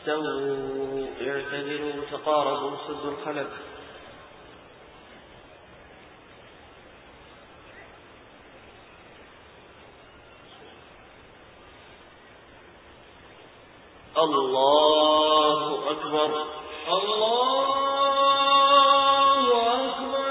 استووا اعتدلوا تقاربوا سدوا الخلل الله أكبر الله أكبر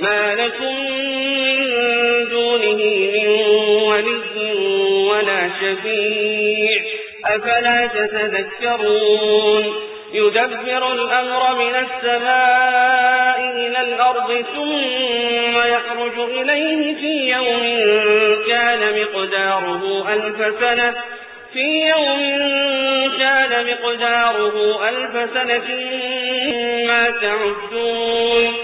ما لكم من دونه من ولي ولا شفيع. أفلا تتذكرون؟ يدبر الأمر من السماء إلى الأرض ثم يخرج إليه في يوم كان مقداره ألف سنة. في يوم كان مقداره ألف سنة ما تعدون.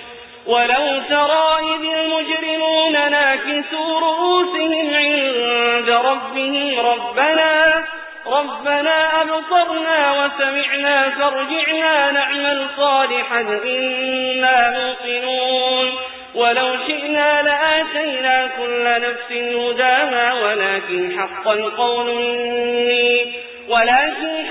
ولو ترى إذ المجرمون ناكسوا رؤوسهم عند ربهم ربنا ربنا أبصرنا وسمعنا فارجعنا نعمل صالحا إنا موقنون. ولو شئنا لآتينا كل نفس هداها ولكن حق القول مني. ولكن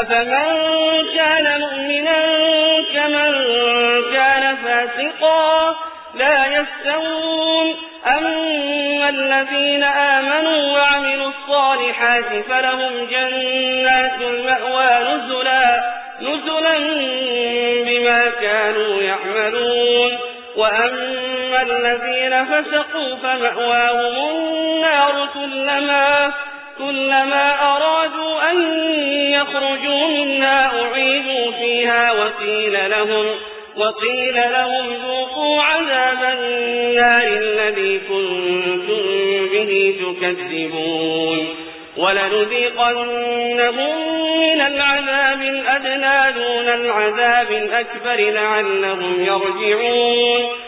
أفمن كان مؤمنا كمن كان فاسقا لا يستوون. أما الذين آمنوا وعملوا الصالحات فلهم جنات المأوى نزلا نزلا بما كانوا يعملون. وأما الذين فسقوا فمأواهم النار كلما كلما أرادوا أن يخرجوا منها أعيدوا فيها وقيل لهم وقيل لهم ذوقوا عذاب النار الذي كنتم به تكذبون. ولنذيقنهم من العذاب الأدنى دون العذاب الأكبر لعلهم يرجعون.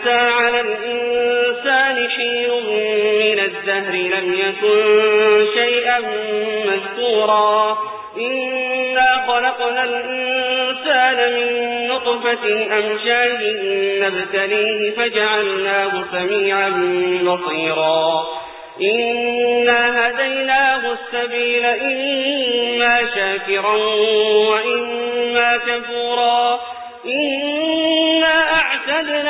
أتى على الإنسان حين من الدهر لم يكن شيئا مذكورا إنا خلقنا الإنسان من نطفة أمشاج نبتليه فجعلناه سميعا بصيرا إنا هديناه السبيل إما شاكرا وإما كفورا إنا أعتدنا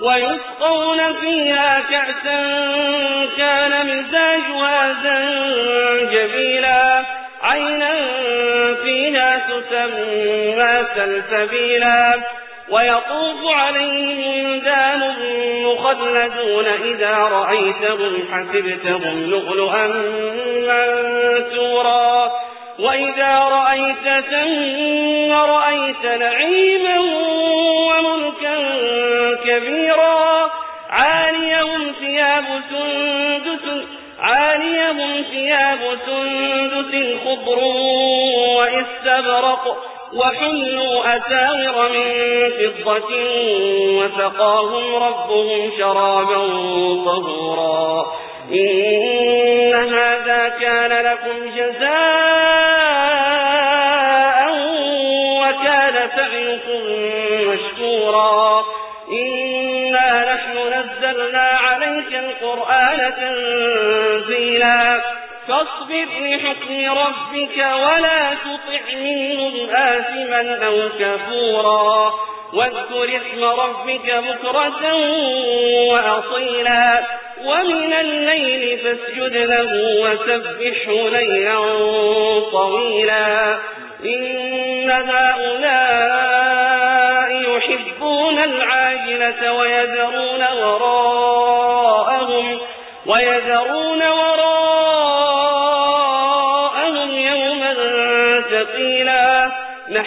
ويسقون فيها كأسا كان مزاجها زنجبيلا. عينا فيها تسمى سلسبيلا. ويطوف عليهم ولدان مخلدون إذا رأيتهم حسبتهم لؤلؤا منثورا. وإذا رأيت ثم رأيت نعيما كبيرا. عاليهم ثياب سندس عاليهم ثياب سندس خضر واستبرق وحلوا أساور من فضة وسقاهم ربهم شرابا طهورا. إن هذا كان لكم جزاء وكان سعيكم مشكورا. عليك القرآن تنزيلا. فاصبر لحكم ربك ولا تطع منهم آثما أو كفورا. واذكر اسم ربك بكرة وأصيلا. ومن الليل فاسجد له وسبحه ليلا طويلا. إن هؤلاء يحبون العاجلة ويذرون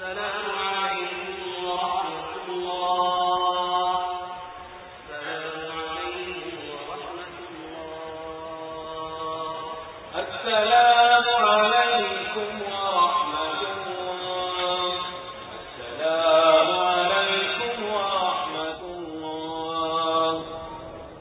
السلام